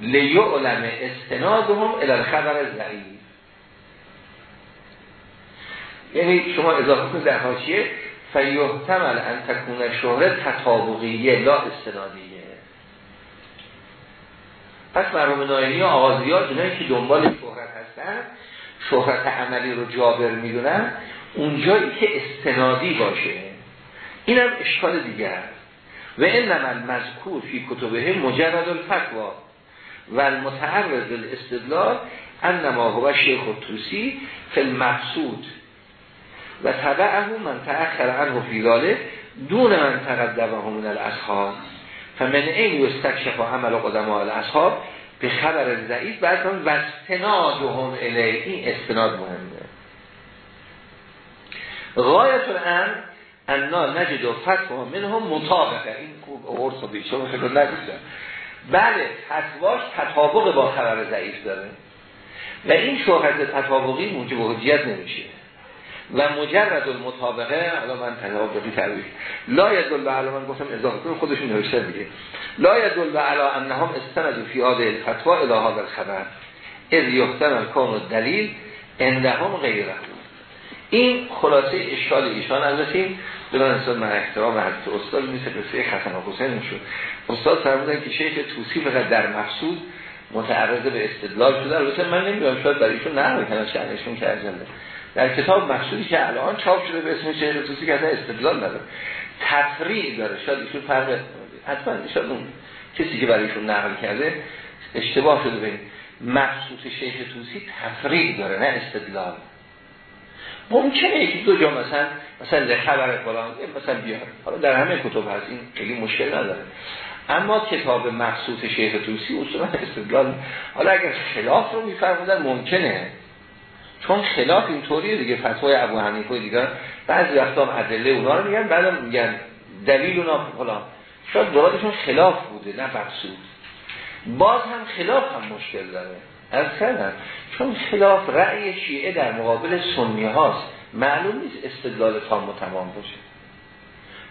لیعلم استنادهم الى الخبر ضعیف یعنی شما اضافه کنید در حاشیه فیحتمل ان تکون شهره تطابقیه لا استنادیه. پس مرحوم نایمی و آغازیات اونایی که دنبال شهرت هستن شهرت عملی رو جابر می‌دونن اونجایی که استنادی باشه. اینم اشکال دیگر. و این نمال مذکور فی کتبه مجرد الفتوا و المتعرض الاستدلال انما هو شیخ توسی فی المقصود. و تبعه من تأخر عنه فی ذاله دون من تقدمه من الاصحاب فمن این یستکشف عمل قدماء الاصحاب به خبر ضعیف بعد و استنادهم الیه. این استناد مهمه. غایت الان انا نجد و فتوه من هم مطابقه این اورس و فکر نگیدن بله فتواش تطابق با خبر ضعیف داره. و این شهرت تطابقی موجب حجیت نمیشه. و مجرد المطابقه الان من تطابقی تعریف لا یدل علی من گفتم اضافه کنم خودشون نوشته دیگه لا یدل علی انهم استندوا فی عاده الفتوا الى هذا الخبر. اذ یحتمل کون دلیل عندهم غیره. این خلاصه اشکال ایشان البته بدون انسان من احترام حضرت استاد میشه قصه حسن و حسین شد. استاد فرمودن که شیخ توسی فقط در مقصود متعرض به استدلال شده. البته من نمی‌دونم شاید برای ایشون نقل کنه شأنشون که در کتاب مقصودی که الان چاپ شده به اسم شیخ توسی که اصلا استدلال نداره تفریع داره. شاید ایشون فرق حتما شاید اون کسی که برایشون نقل کرده اشتباه شده به مقصود شیخ توسی تفریع داره نه استدلال. ممکنه یکی دو جا مثلا مثلا خبر فلان مثلا بیار حالا در همه کتب هست این خیلی مشکل نداره. اما کتاب مخصوص شیخ توسی اصولا استدلال حالا اگر خلاف رو میفرمودن ممکنه. چون خلاف اینطوریه دیگه فتوای ابو حنیفه دیگر بعضی وقتا هم ادله اونا رو میگن بعدم میگن دلیل اونا فلان شاید درادشون خلاف بوده نه مقصود. باز هم خلاف هم مشکل داره. از کردن چون خلاف رأی شیعه در مقابل سنی هاست معلوم نیست استدلال تام و تمام باشه.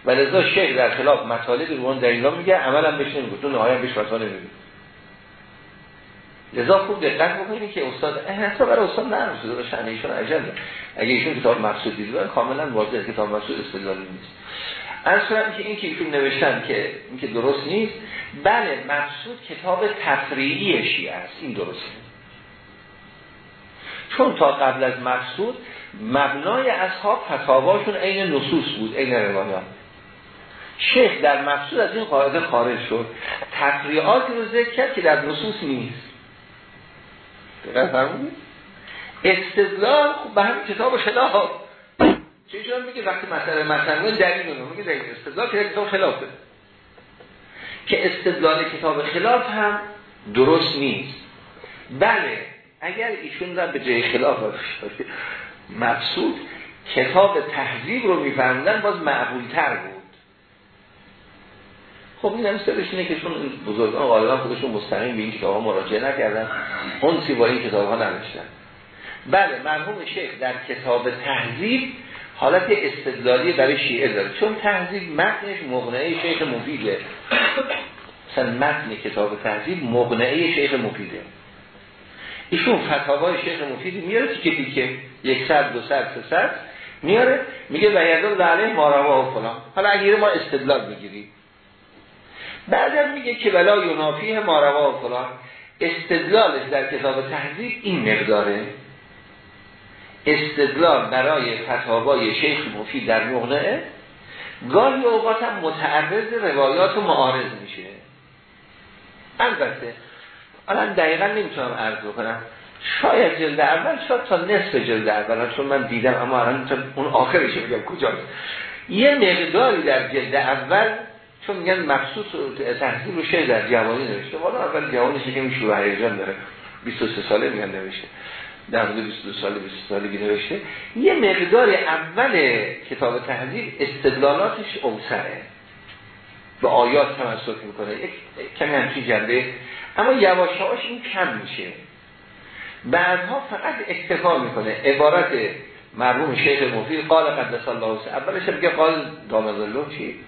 ولذا شیخ در خلاف مطالب رو در اینا میگه عملا بهش نمیگه. تو نهایا بهش وفا نمیگه لذا خوب دقت بکنید که استاد احسا برای استاد نرسیده به شأن ایشون عجله اگه ایشون کتاب مقصود دیدن کاملا واضحه کتاب مقصود استدلالی نیست. از که این که ایشون نوشتن که این که درست نیست بله مقصود کتاب تفریعی شیعه است. این درسته چون تا قبل از مقصود مبنای اصحاب فتاواشون عین نصوص بود عین روایات. شیخ در مقصود از این قاعده خارج شد. تفریعاتی رو ذکر کرد که در نصوص نیست. استدلال خب به همین کتاب خلاف. چه میگه وقتی مسئله مثلا دلیل رو میگه دلیل. استدلال که کتاب خلافه که استدلال کتاب خلاف هم درست نیست. بله اگر ایشون را به جای خلاف مقصود کتاب تحضیب رو میفرمودن باز معقول تر بود. خب این هم سرش اینه که چون بزرگان غالبا خودشون مستقیم به این کتاب ها مراجعه نکردن. اونسی با این کتاب ها نوشتن بله مرحوم شیخ در کتاب تحضیب حالت استدلالی برای شیعه داره. چون تحضیب متنش مقنعه شیخ مفیده. مثلا متن کتاب تحضیب مقنعه شیخ مفیده. ایشون فتاوای شیخ مفیدی میاره تیکه تیکه یک صد دو صد سه میاره. میگه و یدل علیه ماروا و فلان. حالا اگه ما استدلال می‌گیریم بعدم میگه که ولا ینافیه ماروا و فلان. استدلالش در کتاب تحضیب این مقداره. استدلال برای فتاوای شیخ مفید در مقنعه. گاهی اوقات هم متعرض روایات و معارض میشه. البته الان دقیقا نمی‌تونم عرض کنم شاید جلد اول شاید تا نصف جلد اول. چون من دیدم اما الان اون آخرش میگم کجاست. یه مقداری در جلد اول چون میگن مخصوص تحصیل رو شه در جوانی نوشته. والا اول جوانش که میشه هیجان داره. 23 ساله میگن نوشته. در حدود 22 سال 20 سالگی نوشته. یه مقدار اول کتاب تحضیر استدلالاتش اوسره. به آیات تمسک می‌کنه. یک کمی همچین جنبه. اما یواشهاش این کم میشه. بعدها فقط اکتفا می‌کنه. عبارت مرحوم شیخ مفید قال قدس الله اولش میگه قال دامد الله چی؟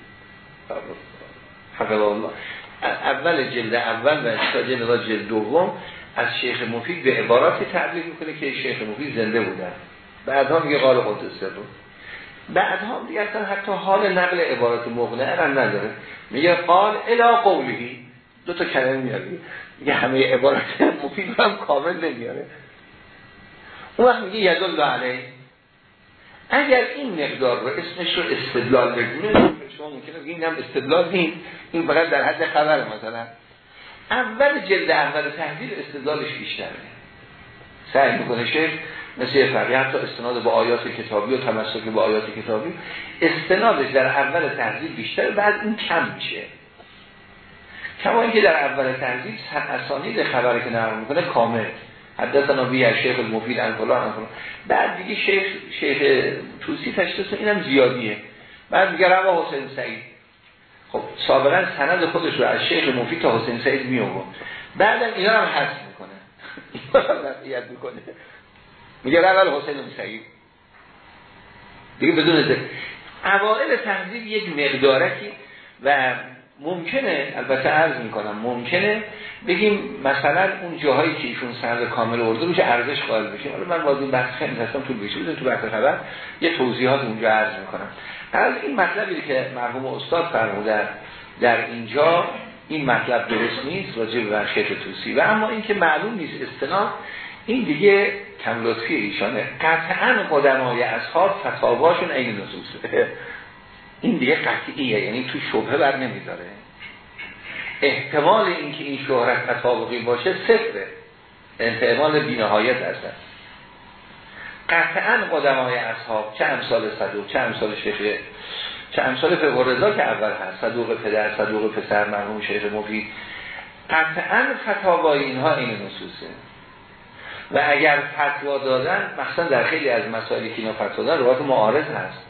حفظ الله. اول جلد اول و جلد جلد دوم از شیخ مفید به عباراتی تعبیر می‌کنه که شیخ مفید زنده بودن. بعدها میگه قال قدس بود بعدها میگه اصلا حتی حال نقل عبارات مغنه را نداره. میگه قال الا قولی دو تا کلمه میاره. میگه همه عبارات مفید هم کامل نمیاره. اون وقت میگه یدل علیه اگر این مقدار رو اسمش رو استدلال بگونه شما ممکنه این هم استدلال نیست. این فقط در حد خبر مثلا. اول جلد اول تحویل استدلالش بیشتره. سعی می‌کنه شیخ مثل فرقی حتی استناد با آیات کتابی و تمسک با آیات کتابی استنادش در اول تحویل بیشتره بعد این کم میشه. کما اینکه در اول تحویل اسانید خبری که نقل می‌کنه کامل. حدثنا بی از شیخ المفید ان فلان بعد دیگه شیخ شیخ توسی تشخیص اینم زیادیه. بعد میگه روا حسین سعید. خب سابقا سند خودش رو از شیخ مفید تا حسین سعید می آورد. بعدم اینا هم حذف می‌کنه. اینا می‌کنه. میگه اول حسین سعید. دیگه بدون ذکر. اوائل تنظیم یک مقدارکی و ممکنه البته عرض می‌کنم ممکنه بگیم مثلا اون جاهایی که ایشون سند کامل ارده روش ارزش قائل بشیم حالا من واضح بحث خیلی هستم طول بشه تو بحث خبر یه توضیحات اونجا عرض می‌کنم. از این مطلبی که مرحوم استاد فرمودن در اینجا این مطلب درست نیست راجع به بخشیت توسی و اما اینکه معلوم نیست استناد این دیگه کم لطفی ایشانه. قطعا قدمای اصحاب فتاواشون این نصوصه. این دیگه قطعیه یعنی تو شبه بر نمیداره احتمال اینکه این شهرت تطابقی باشه صفره. احتمال بینهایت هستن قطعا قدمای اصحاب چه امثال صدوق چه امثال شیخ چه امثال فقه که اول هست صدوق پدر صدوق پسر مرحوم شیخ مفید. قطعا فتاوای اینها این نصوصه. و اگر فتوا دادن مثلا در خیلی از مسائلی که اینا فتوا دادن روایت معارض هست.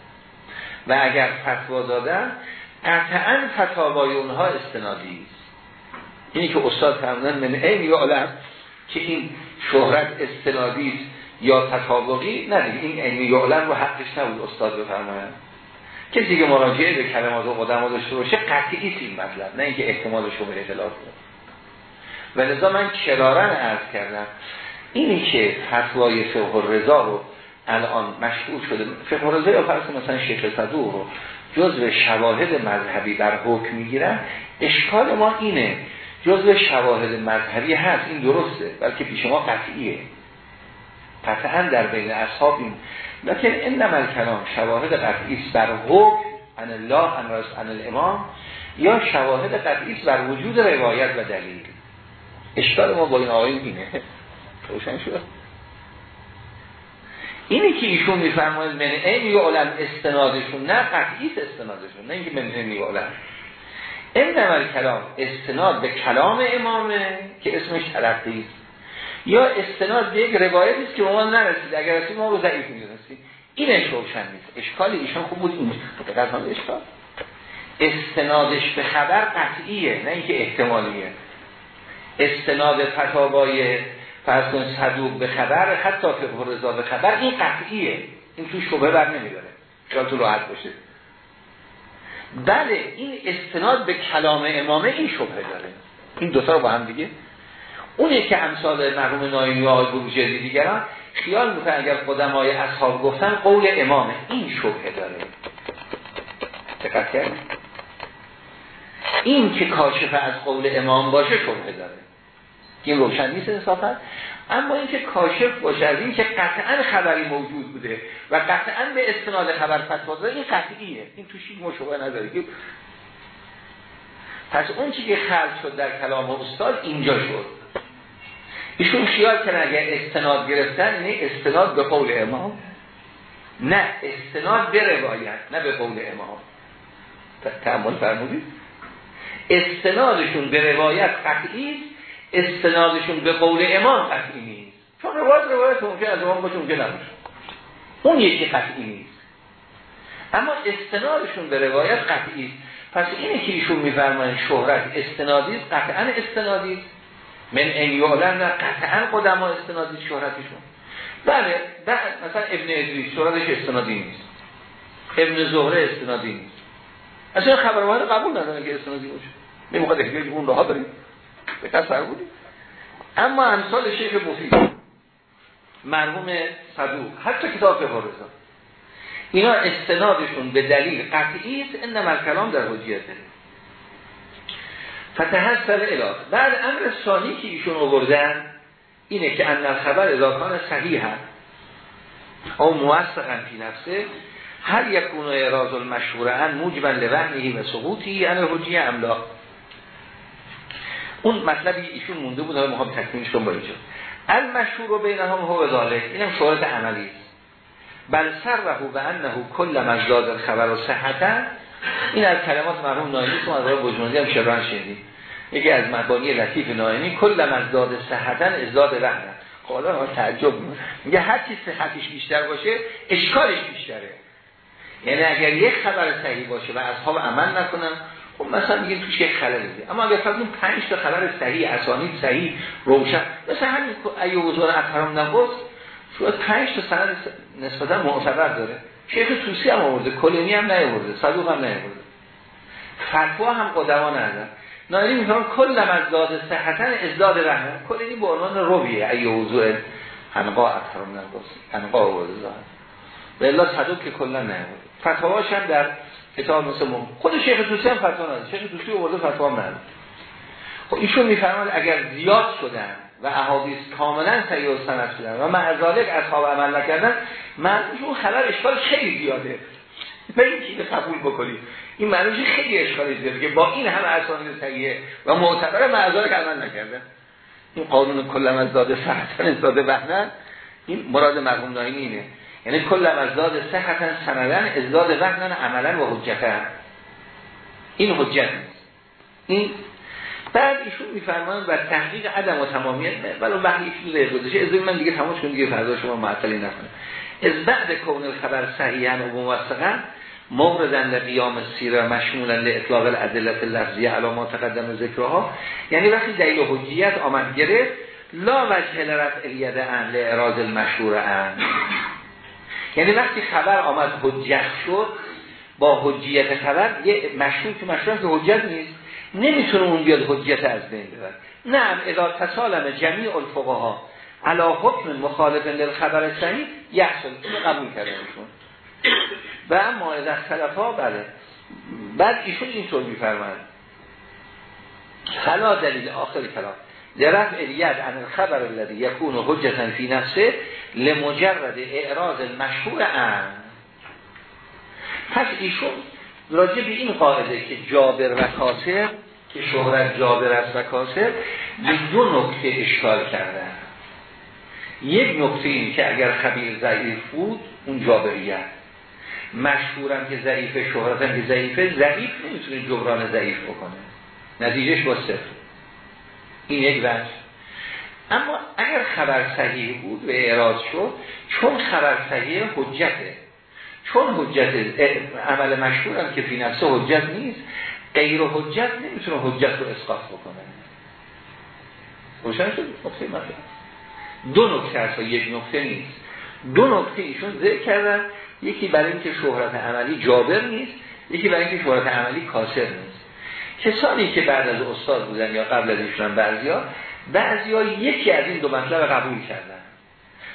و اگر فتوا دادن قطعا فتاوای اونها استنادی است. اینی که استاد فرمودن من این یا علم که این شهرت استنادی است یا تطابقی نه این علمی یعلم رو حقش نبود استاد بفرمایند کسی که مراجعه به کلمات و قدما داشته باشه قطعی این مطلب نه اینکه احتمال شما اختلاف کنه و لذا من کرارن عرض کردم اینی که فتوای فقه رضا رو الان مشهور شده. فقه رضا یا فرض مثلا شیخ صدوق رو جزء شواهد مذهبی بر حکم می‌گیرن اشکال ما اینه جزء شواهد مذهبی هست این درسته بلکه پیش ما قطعیه. قطعا در بین اصحاب این لیکن این نمال کلام شواهد قطعی است بر حکم ان الله ان ان الامام یا شواهد قطعی بر وجود روایت و دلیل. اشکال ما با این آقایون اینه. روشن شد؟ اینی که ایشون میفرماید من این یا علم استنادشون نه قطعی استنادشون نه اینکه من این یا علم این نمال کلام استناد به کلام امامه که اسمش تلقی است یا استناد به یک روایتی که ما نرسید. اگر رسید ما رو ضعیف می‌دونستیم. اینش روشن نیست. اشکال ایشون خوب بود این اشکال. استنادش به خبر قطعیه نه اینکه احتمالیه. استناد فتاوای فرض کن صدوق به خبر حتی فقه رضا به خبر این قطعیه. این تو شبه بر نمیداره. تو راحت باشه. بله این استناد به کلام امامه این شبه داره. این دوتا رو با هم دیگه. اونی که امثال مرحوم نایمی و آقای جدی دیگران خیال می‌کنن اگر قدمای اصحاب گفتن قول امامه این شبه داره. دقت کرد این که کاشف از قول امام باشه شبه داره. این روشن نیست انصافا. اما اینکه کاشف باشه از این که قطعا خبری موجود بوده و قطعا به استناد خبر فتوا این قطعیه. این توشی مشابه نداره پس اون چیزی که خلق شد در کلام استاد اینجا شد. ایشون خیال کنه اگر استناد گرفتن یعنی استناد به قول امام. نه استناد به روایت نه به قول امام. تعمل فرمودید. استنادشون به روایت قطعی استنادشون به قول امام قطعی نیست. چون روایت روایت ممکن از امام باشه ممکن نباشه. اون یکی قطعی نیست. اما استنادشون به روایت قطعی پس اینه که ایشون میفرمایند شهرت استنادی است قطعا استنادی است. من این یعلم نه قطعا قدما استنادی شهرتشون. بله بعد مثلا ابن ادریس شهرتش استنادی نیست. ابن زهره استنادی نیست. اصلا خبر قبول ندارن که استنادی باشه. نمی‌خواد احتیاج اون راه داریم به تصور بودیم اما امثال شیخ مفید مرحوم صدوق حتی کتاب فقه اینا استنادشون به دلیل قطعی است انما کلام در حجیته فتحصل اله. بعد امر ثانی که ایشون آوردن اینه که ان خبر اضافان صحیح هست او موثقا فی نفسه هر یکون اعراض المشهور ان موجبا لوهنهی و سقوطی یعنی حجیه املا اون مطلبی ایشون مونده بود حالا می‌خوام تکمیلش کنم اینجا. المشهور بینهم هو ذالک. اینم شهرت عملی. است بل سر و انه کل مزداد خبر و صحتا. این از کلمات مرحوم نایمی که از آقای بجماندی هم شبران شدید یکی از مبانی لطیف نایمی کل مزداد صحتا ازداد وحدن. خب حالا تعجب میگه هر چیز صحتش بیشتر باشه اشکالش بیشتره. یعنی اگر یک خبر صحیح باشه و اصحاب عمل نکنن خب مثلا میگه توش یک خلل دیگه اما اگر فرض اون 5 تا خبر صحیح اسانید صحیح روشن مثلا همین ایو حضور اکرم نبوس شو 5 تا سند نسبتا معتبر داره. شیخ توسی هم آورده کلینی هم نیاورده صدوق هم نیاورده. فتوا هم قدما ندارن. نایلی میگن کل از داد صحتا ازداد رحمه کلینی به عنوان رویه ایو حضور انقا اکرم نبوس انقا آورده ظاهر و الا صدوق که کلا نیاورده. فتواش هم در کتاب مثل مم. خود شیخ توسی هم فتوا نداره شیخ توسی آورده فتوا نداره خب ایشون میفرماد اگر زیاد شدن و احادیث کاملا صحیح و سند شدن و معذالک اصحاب عمل نکردن معنیش اون خبر اشکال خیلی زیاده. نه اینکه قبول بکنید این معنیش خیلی اشکال زیاده که با این همه اسانید صحیحه و معتبر معذالک عمل نکردن. این قانون کلم از داده صحتن داده بهنن این مراد مرحوم ناینی اینه. یعنی کل ازداد صحتا سندن ازداد وحنن عملا و حجتا. این حجت این بعد ایشون میفرمایند و تحقیق عدم و تمامیت ولی وقتی ایشون زیر گذاشته از من دیگه تماش کن دیگه فردا شما معطلی نکنه از بعد کون الخبر صحیحا و موثقا مغرزن لقیام سیره مشمولا لاطلاق الادلت لفظیه علامات تقدم ذکرها. یعنی وقتی دلیل حجیت آمد گرفت لا وجه لرفع الید ان لاعراض المشهور ان یعنی وقتی خبر آمد حجت شد با حجیت خبر یه مشهور که مشهور که حجت نیست. نمی‌تونه اون بیاد حجت از بین ببر نه اذا تسالم جمیع الفقها علا حکم مخالف للخبر صحیح یحصل. قبول کردنشون و اما از اختلافا بله. بعد ایشون اینطور میفرمند حالا دلیل آخر کلام. درفع الید عن الخبر الذي يكون حجتا فی نفسه لمجرد اعراض المشهور عن پس ایشون راجع به این قاعده که جابر و کاسر که شهرت جابر است و کاسر به دو نکته اشکال کردن یک نکته این که اگر خبیر ضعیف بود اون جابریت مشهورم که ضعیف شهرتم که ضعیفه ضعیف نمی‌تونه جبران ضعیف بکنه. نتیجهش با صفر. این یک وجه اما اگر خبر صحیح بود و اعراض شد چون خبر صحیح حجته. چون حجت عمل مشهورم که فی نفسه حجت نیست غیر حجت نمی‌تونه حجت رو اسقاط بکنه. روشن شد؟ نکته دو نکته هست یک نکته نیست. دو نکته ایشون ذکر کردن. یکی برای اینکه شهرت عملی جابر نیست یکی برای اینکه شهرت عملی کاسر نیست. کسانی که بعد از استاد بودن یا قبل از ایشون بعضیا بعضیا یکی از این دو مطلب قبول کردن.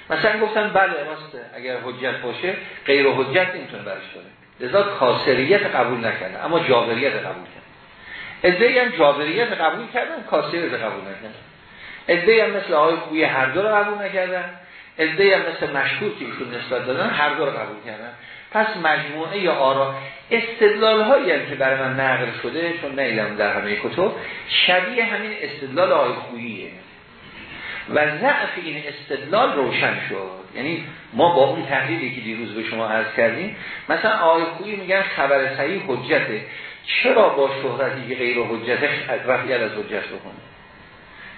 مثلا گفتن بله راست اگر حجت باشه غیر حجت نمی‌تونه برش داره لذا کاسریت قبول نکردن اما جابریت قبول کردن. عده‌ای هم جابریت قبول کردن کاسریت قبول نکردن. عده‌ای هم مثل آقای خویی هر دو رو قبول نکردن. عده‌ای هم مثل مشهور که نسبت دادن هر دو رو قبول کردن. پس مجموعه آرا استدلال هایی هم که برای من نقل شده چون نیدم در همه کتب شبیه همین استدلال آقای خوییه و ضعف این استدلال روشن شد. یعنی ما با اون تحلیلی که دیروز به شما عرض کردیم مثلا آقای خویی میگن خبر صحیح حجته. چرا با شهرتی که غیر حجته رفیت از حجت بکنه؟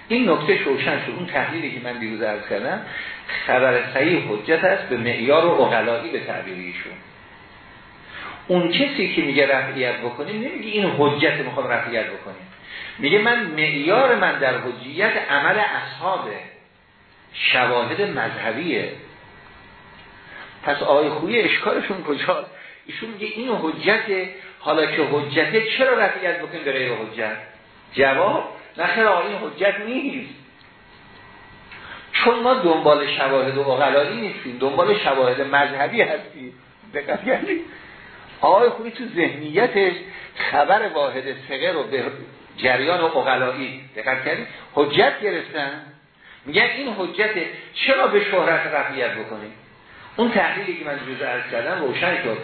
این نکته روشن شد. اون تحلیلی که من دیروز عرض کردم خبر صحیح حجت است به معیار و اغلایی به تعبیریشون اون کسی که میگه رفعیت بکنیم نمیگه این حجت می‌خواد رفعیت بکنیم. میگه من معیار من در حجیت عمل اصحابه شواهد مذهبیه. پس آقای خوی اشکالشون کجاست؟ ایشون میگه این حجت حالا که حجته چرا رفعیت بکنیم به غیر حجت؟ جواب نخیر این حجت نیست. چون ما دنبال شواهد و اقلایی نیستیم دنبال شواهد مذهبی هستیم. دقت کردید؟ آقای خوبی تو ذهنیتش خبر واحد سقه رو به جریان و اقلایی دقت کردید؟ حجت گرفتن. میگن این حجت چرا به شهرت رفیت بکنیم؟ اون تحلیلی که من جز ارز کردم روشن شد.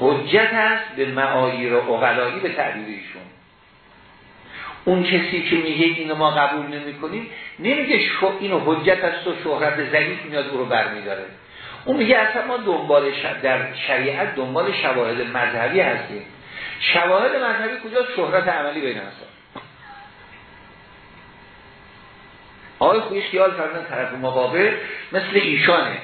حجت هست به معاییر و اقلایی به تعبیریشون اون کسی که میگه اینو ما قبول نمی کنیم نمیگه شو اینو حجت است و شهرت ضعیف میاد او رو برمیداره. اون میگه اصلا ما دنبال در شریعت دنبال شواهد مذهبی هستیم. شواهد مذهبی کجا؟ شهرت عملی بین هست آقای خویش خیال کردن طرف مقابل مثل ایشانه.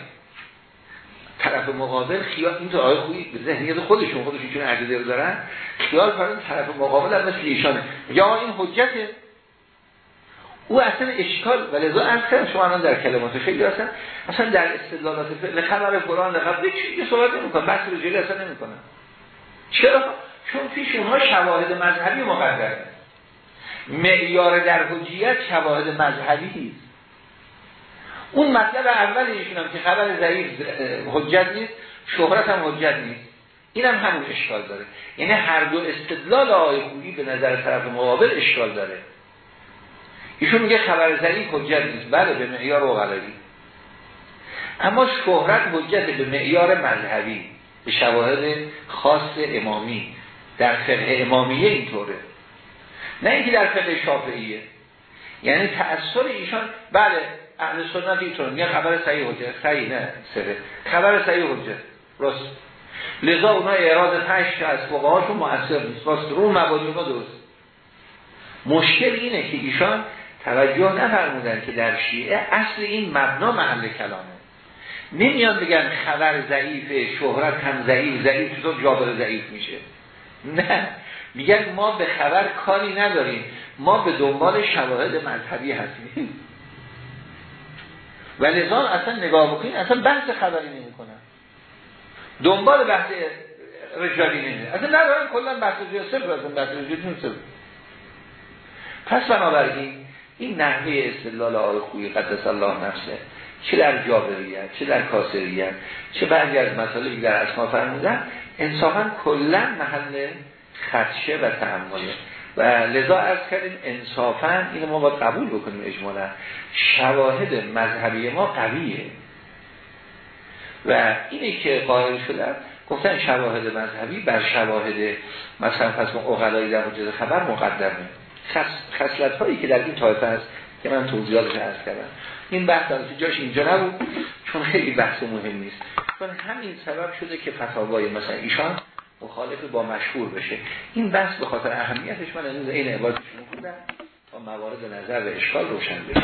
طرف مقابل خیال این تو آقای خویی ذهنیت خودشون خودشون چون عقیده دارن خیال کردن طرف مقابل هم مثل ایشانه. یا این حجته. او اصلا اشکال و لذا کردن شما الان در کلمات خیلی هستن اصلا در استدلالات فعل خبر قرآن لقب چیزی صحبت نمی‌کنن بحث رو جلی اصلا نمی‌کنن چرا؟ چون پیش اونها شواهد مذهبی مقدره. معیار در حجیت شواهد مذهبی اون مطلب اول ایشون هم که خبر ضعیف حجت نیست شهرت هم حجت نیست. این هم همون اشکال داره. یعنی هر دو استدلال آقای خوبی به نظر طرف مقابل اشکال داره. ایشون میگه خبر ضعیف حجت نیست. بله به معیار اوغلایی اما شهرت حجت به معیار مذهبی به شواهد خاص امامی. در فقه امامیه اینطوره. نه اینکه در فقه شافعیه. یعنی تأثیر ایشان بله اهل سنت اینطور میگن خبر صحیح حجت. صحیح نه سره خبر صحیح حجت. راست. لذا اونا اعراض پنج از فقهاشون مؤثر نیست. راست. رو مبادی ما درست. مشکل اینه که ایشان توجه نفرمودن که در شیعه اصل این مبنا محل کلامه. نمیان بگن خبر ضعیف شهرت هم ضعیف ضعیف تو جابر ضعیف میشه. نه. میگن ما به خبر کاری نداریم. ما به دنبال شواهد مذهبی هستیم. و لذا اصلا نگاه بکنید اصلا بحث خبری نمی کنن دنبال بحث رجالی نمی اصلا ندارن کلا بحث رجالی صفر اصلا بحث رجالی صفر پس بنابراین این نحوه استدلال آقای خویی قدس الله نفسه چه در جابریت چه در کاسریت چه بعضی از مسائلی در اسما فرمودن انصافا کلا محل خدشه و تعمله و لذا از کردیم انصافا اینو ما باید قبول بکنیم اجمالا. شواهد مذهبی ما قویه. و اینه که قائل شدن گفتن شواهد مذهبی بر شواهد مثلا پس اقلایی در حجت خبر مقدمه. خصلت هایی که در این طایفه هست که من توضیحاتش عرض کردم. این بحث از جاش اینجا نبود چون خیلی بحث مهم نیست. چون همین سبب شده که فتاوای مثلا ایشان مخالف با مشهور بشه. این بحث به خاطر اهمیتش من این عبارتشون بودم تا موارد نظر و اشکال روشن بشه.